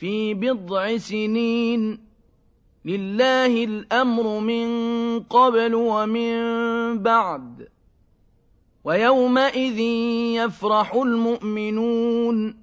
في بضع سنين. لله الأمر من قبل ومن بعد. ويومئذ يفرح المؤمنون.